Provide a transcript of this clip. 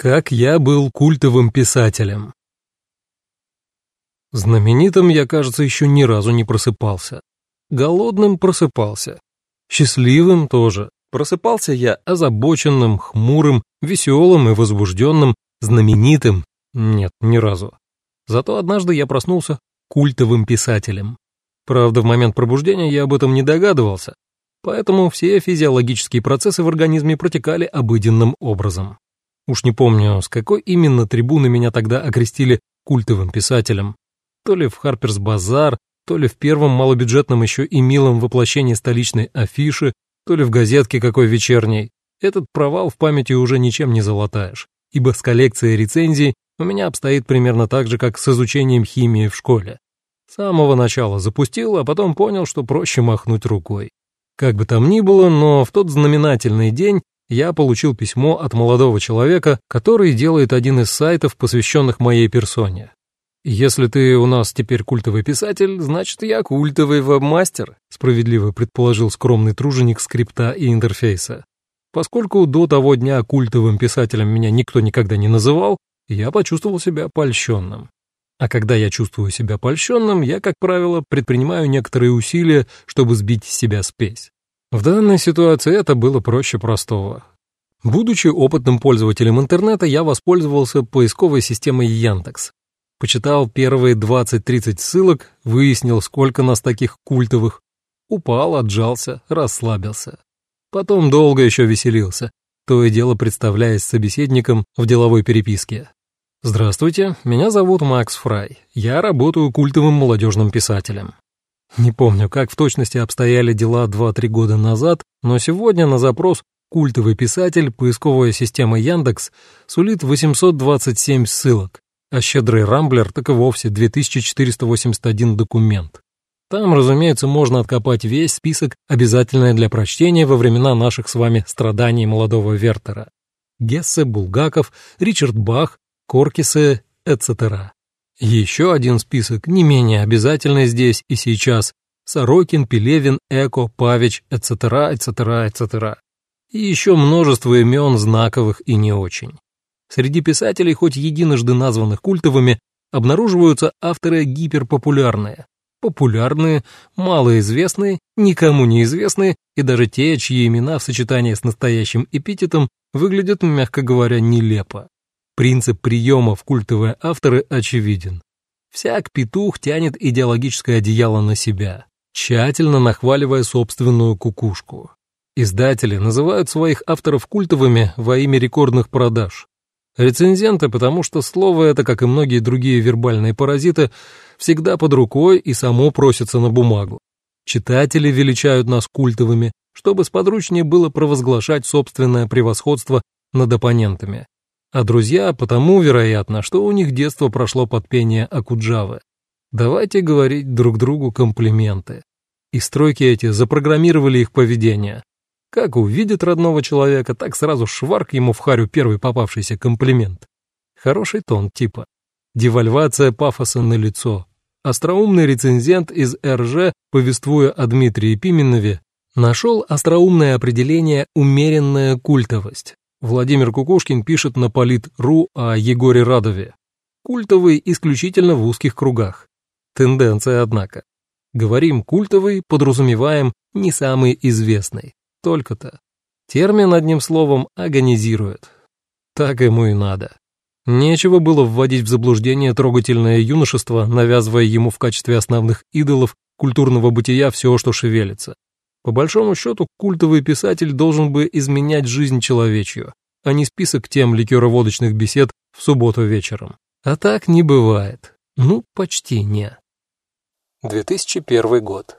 Как я был культовым писателем. Знаменитым я, кажется, еще ни разу не просыпался. Голодным просыпался. Счастливым тоже. Просыпался я озабоченным, хмурым, веселым и возбужденным, знаменитым. Нет, ни разу. Зато однажды я проснулся культовым писателем. Правда, в момент пробуждения я об этом не догадывался, поэтому все физиологические процессы в организме протекали обыденным образом. Уж не помню, с какой именно трибуны меня тогда окрестили культовым писателем. То ли в Харперс Базар, то ли в первом малобюджетном еще и милом воплощении столичной афиши, то ли в газетке какой вечерней. Этот провал в памяти уже ничем не залатаешь, ибо с коллекцией рецензий у меня обстоит примерно так же, как с изучением химии в школе. С самого начала запустил, а потом понял, что проще махнуть рукой. Как бы там ни было, но в тот знаменательный день я получил письмо от молодого человека, который делает один из сайтов, посвященных моей персоне. «Если ты у нас теперь культовый писатель, значит, я культовый вебмастер», справедливо предположил скромный труженик скрипта и интерфейса. Поскольку до того дня культовым писателем меня никто никогда не называл, я почувствовал себя польщенным. А когда я чувствую себя польщенным, я, как правило, предпринимаю некоторые усилия, чтобы сбить с себя спесь. В данной ситуации это было проще простого. Будучи опытным пользователем интернета, я воспользовался поисковой системой Яндекс. Почитал первые 20-30 ссылок, выяснил, сколько нас таких культовых. Упал, отжался, расслабился. Потом долго еще веселился, то и дело представляясь собеседником в деловой переписке. «Здравствуйте, меня зовут Макс Фрай. Я работаю культовым молодежным писателем. Не помню, как в точности обстояли дела 2-3 года назад, но сегодня на запрос «Культовый писатель» поисковая система Яндекс сулит 827 ссылок, а щедрый Рамблер так и вовсе 2481 документ. Там, разумеется, можно откопать весь список, обязательный для прочтения во времена наших с вами страданий молодого Вертера. Гессе, Булгаков, Ричард Бах, Коркисы, etc. Еще один список, не менее обязательный здесь и сейчас. Сорокин, Пелевин, Эко, Павич, etc., etc., etc. И еще множество имен знаковых и не очень. Среди писателей, хоть единожды названных культовыми, обнаруживаются авторы гиперпопулярные. Популярные, малоизвестные, никому неизвестные и даже те, чьи имена в сочетании с настоящим эпитетом выглядят, мягко говоря, нелепо. Принцип приема в культовые авторы очевиден. Всяк петух тянет идеологическое одеяло на себя, тщательно нахваливая собственную кукушку. Издатели называют своих авторов культовыми во имя рекордных продаж. Рецензенты, потому что слово это, как и многие другие вербальные паразиты, всегда под рукой и само просится на бумагу. Читатели величают нас культовыми, чтобы сподручнее было провозглашать собственное превосходство над оппонентами а друзья потому, вероятно, что у них детство прошло под пение Акуджавы. Давайте говорить друг другу комплименты. И стройки эти запрограммировали их поведение. Как увидит родного человека, так сразу шварк ему в харю первый попавшийся комплимент. Хороший тон типа. Девальвация пафоса на лицо. Остроумный рецензент из РЖ, повествуя о Дмитрии Пименове, нашел остроумное определение «умеренная культовость». Владимир Кукушкин пишет на Полит.ру о Егоре Радове. Культовый исключительно в узких кругах. Тенденция, однако. Говорим культовый, подразумеваем не самый известный. Только-то. Термин, одним словом, агонизирует. Так ему и надо. Нечего было вводить в заблуждение трогательное юношество, навязывая ему в качестве основных идолов культурного бытия все, что шевелится. По большому счету, культовый писатель должен бы изменять жизнь человечью, а не список тем ликероводочных бесед в субботу вечером. А так не бывает. Ну, почти не. 2001 год.